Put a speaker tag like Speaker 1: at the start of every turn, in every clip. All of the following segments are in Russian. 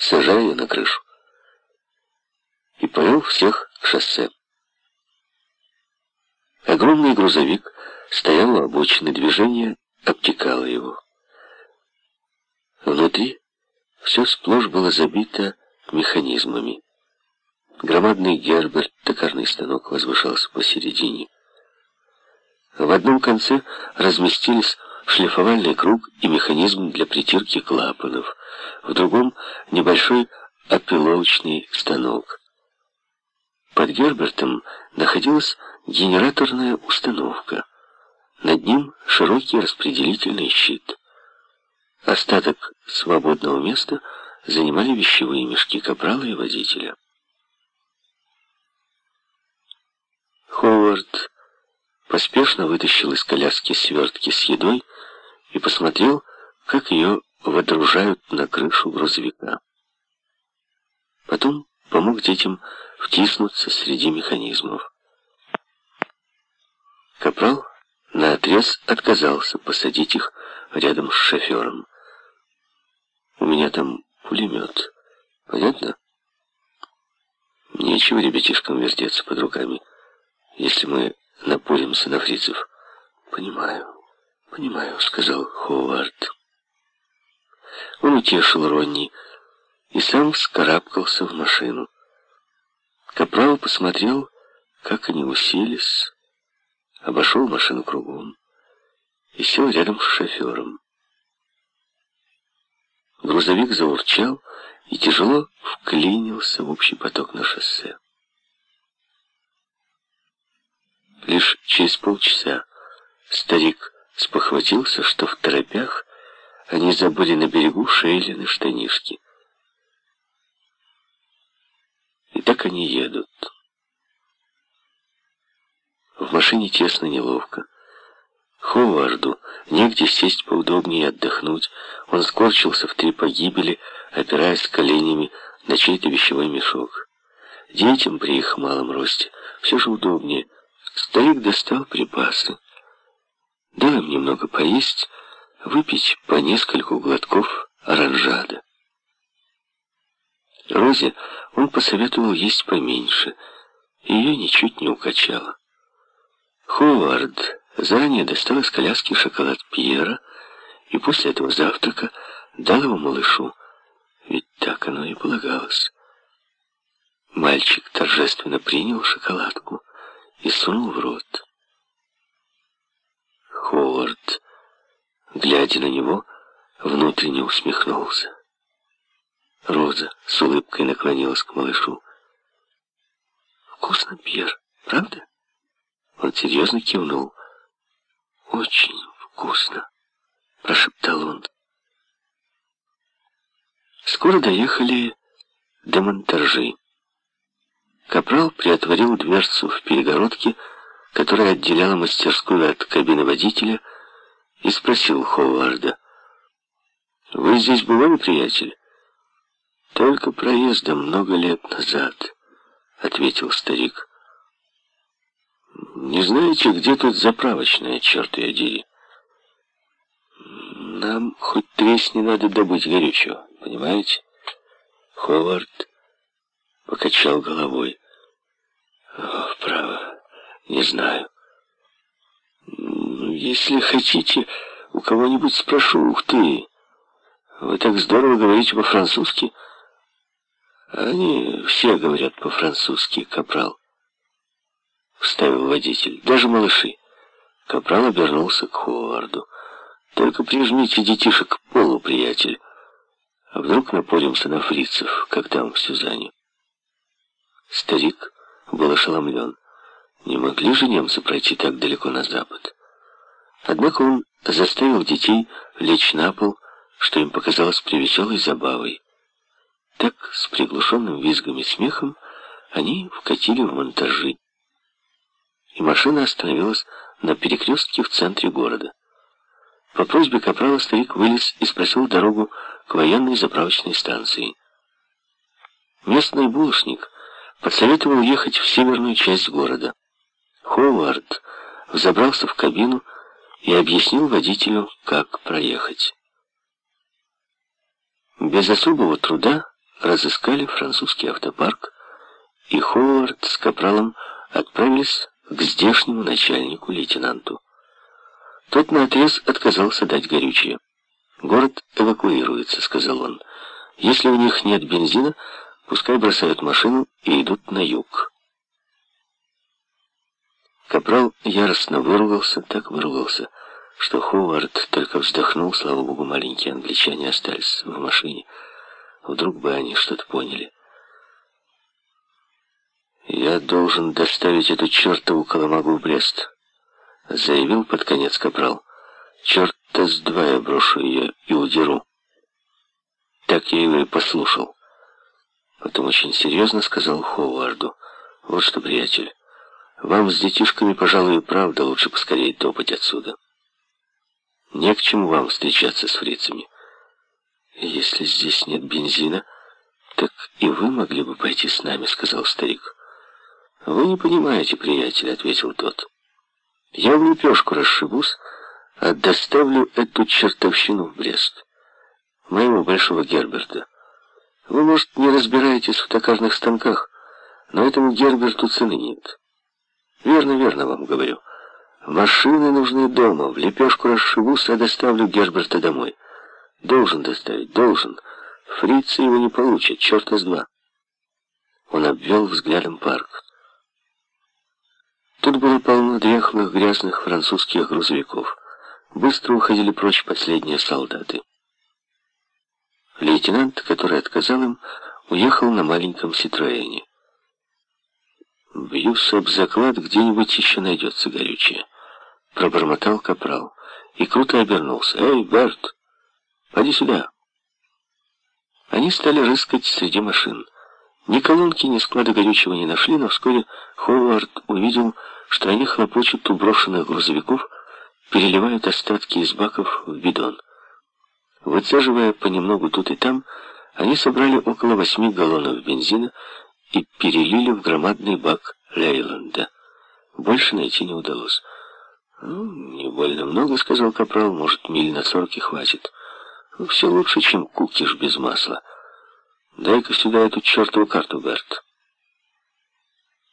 Speaker 1: сажая ее на крышу. И повел всех к шоссе. Огромный грузовик стоял у обочины, движение обтекало его. Внутри все сплошь было забито механизмами. Громадный герберт, токарный станок, возвышался посередине. В одном конце разместились шлифовальный круг и механизм для притирки клапанов, в другом — небольшой опиловочный станок. Под Гербертом находилась генераторная установка. Над ним широкий распределительный щит. Остаток свободного места занимали вещевые мешки капрала и водителя. Ховард поспешно вытащил из коляски свертки с едой и посмотрел, как ее водружают на крышу грузовика. Потом помог детям втиснуться среди механизмов. Капрал наотрез отказался посадить их рядом с шофером. «У меня там пулемет. Понятно?» «Нечего ребятишкам вертеться под руками, если мы напоримся на фрицев». «Понимаю, понимаю», — сказал Ховард. Он утешил Ронни и сам вскарабкался в машину. Капрал посмотрел, как они уселись, обошел машину кругом и сел рядом с шофером. Грузовик заурчал и тяжело вклинился в общий поток на шоссе. Лишь через полчаса старик спохватился, что в торопях они забыли на берегу Шейлины штанишки. И так они едут. В машине тесно, неловко. Ховарду негде сесть поудобнее и отдохнуть. Он скорчился в три погибели, опираясь коленями на чей-то вещевой мешок. Детям при их малом росте все же удобнее. Старик достал припасы. Дал им немного поесть, выпить по нескольку глотков оранжада. Розе он посоветовал есть поменьше, ее ничуть не укачало. Ховард заранее достал из коляски шоколад Пьера и после этого завтрака дал его малышу, ведь так оно и полагалось. Мальчик торжественно принял шоколадку и сунул в рот. Ховард глядя на него, внутренне усмехнулся. Роза с улыбкой наклонилась к малышу. «Вкусно, Пьер, правда?» Он серьезно кивнул. «Очень вкусно», — прошептал он. Скоро доехали до монтажи. Капрал приотворил дверцу в перегородке, которая отделяла мастерскую от кабины водителя, и спросил Ховарда. «Вы здесь бывали, приятель?» «Только проездом много лет назад», — ответил старик. «Не знаете, где тут заправочная, черт ее дери?» «Нам хоть тресни надо добыть горючего, понимаете?» Ховард покачал головой. «О, право, не знаю». Если хотите, у кого-нибудь спрошу. Ух ты! Вы так здорово говорите по-французски. Они все говорят по-французски, капрал. Вставил водитель. Даже малыши. Капрал обернулся к Ховарду. Только прижмите детишек к полу, приятель. А вдруг напоримся на фрицев, когда он все занят? Старик был ошеломлен. Не могли же немцы пройти так далеко на запад? Однако он заставил детей лечь на пол, что им показалось привеселой забавой. Так, с приглушенным визгом и смехом, они вкатили в монтажи. И машина остановилась на перекрестке в центре города. По просьбе капрала старик вылез и спросил дорогу к военной заправочной станции. Местный булочник подсоветовал ехать в северную часть города. Ховард взобрался в кабину, и объяснил водителю, как проехать. Без особого труда разыскали французский автопарк, и Ховард с Капралом отправились к здешнему начальнику лейтенанту. Тот наотрез отказался дать горючее. «Город эвакуируется», — сказал он. «Если у них нет бензина, пускай бросают машину и идут на юг». Капрал яростно выругался, так выругался, что Ховард только вздохнул, слава богу, маленькие англичане остались в машине. Вдруг бы они что-то поняли. «Я должен доставить эту чертову коломагу в Брест», — заявил под конец Капрал. «Черта с два я брошу ее и удеру». Так я его и послушал. Потом очень серьезно сказал Ховарду. «Вот что, приятель, вам с детишками, пожалуй, и правда лучше поскорее топать отсюда. Не к чему вам встречаться с фрицами. Если здесь нет бензина, так и вы могли бы пойти с нами, сказал старик. Вы не понимаете, приятель, ответил тот. Я в лепешку расшибусь, а доставлю эту чертовщину в Брест. Моего большого Герберта. Вы, может, не разбираетесь в токарных станках, но этому Герберту цены нет. Верно, верно вам говорю. Машины нужны дома. В лепешку расшибусь, а доставлю Герберта домой. Должен доставить, должен. Фрицы его не получат, черта с два. Он обвел взглядом парк. Тут было полно дряхлых, грязных французских грузовиков. Быстро уходили прочь последние солдаты. Лейтенант, который отказал им, уехал на маленьком Ситроэне. «Бьюсь об заклад, где-нибудь еще найдется горючее», — пробормотал капрал и круто обернулся. «Эй, Берт, поди сюда». Они стали рыскать среди машин. Ни колонки, ни склада горючего не нашли, но вскоре Ховард увидел, что они хлопочут у брошенных грузовиков, переливают остатки из баков в бидон. Выцеживая понемногу тут и там, они собрали около восьми галлонов бензина и перелили в громадный бак Лейланда. Больше найти не удалось. «Ну, не больно много», — сказал Капрал, — «может, миль на сорок и хватит. Ну, все лучше, чем кукиш без масла. Дай-ка сюда эту чертову карту, Берт».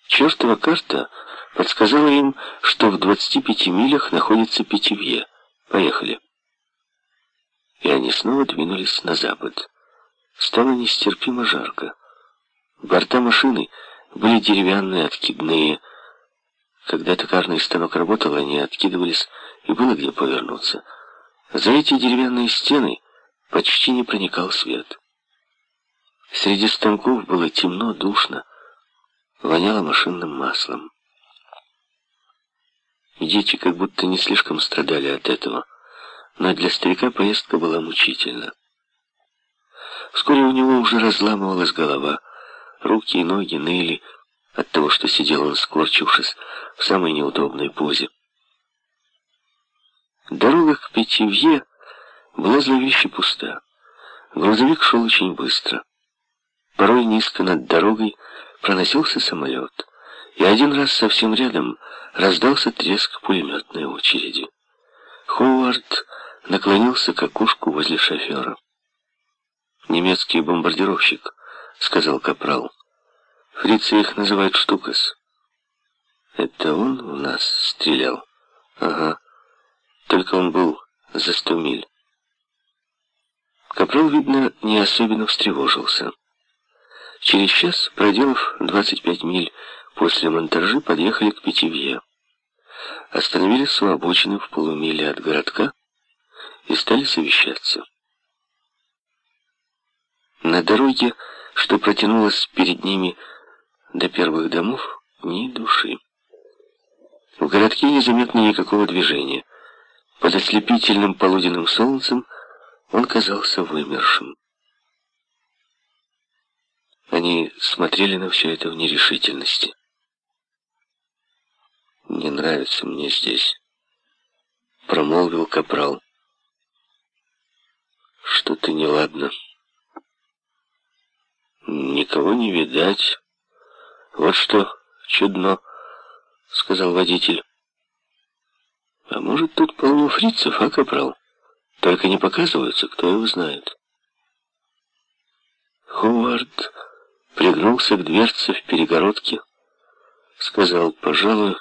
Speaker 1: Чертова карта подсказала им, что в 25 милях находится Питевье. Поехали. И они снова двинулись на запад. Стало нестерпимо жарко. Борта машины были деревянные, откидные. Когда токарный станок работал, они откидывались, и было где повернуться. За эти деревянные стены почти не проникал свет. Среди станков было темно, душно, воняло машинным маслом. Дети как будто не слишком страдали от этого, но для старика поездка была мучительна. Вскоре у него уже разламывалась голова, Руки и ноги ныли от того, что сидел он, скорчившись в самой неудобной позе. Дорога к Петивье была зловеще пуста. Грузовик шел очень быстро. Порой низко над дорогой проносился самолет, и один раз совсем рядом раздался треск пулеметной очереди. Ховард наклонился к окошку возле шофера. Немецкий бомбардировщик — сказал Капрал. «Фрицы их называют штукас». «Это он у нас стрелял?» «Ага. Только он был за сто миль». Капрал, видно, не особенно встревожился. Через час, проделав 25 миль после монтажи, подъехали к Питевье. Остановились у обочины в полумиле от городка и стали совещаться. На дороге что протянулось перед ними до первых домов, ни души. В городке незаметно никакого движения. Под ослепительным полуденным солнцем он казался вымершим. Они смотрели на все это в нерешительности. «Не нравится мне здесь», — промолвил Капрал. «Что-то неладно». Никого не видать. Вот что чудно, сказал водитель. А может, тут полно фрицев, а, капрал? Только не показываются, кто его знает. Ховард пригнулся к дверце в перегородке, сказал, пожалуй,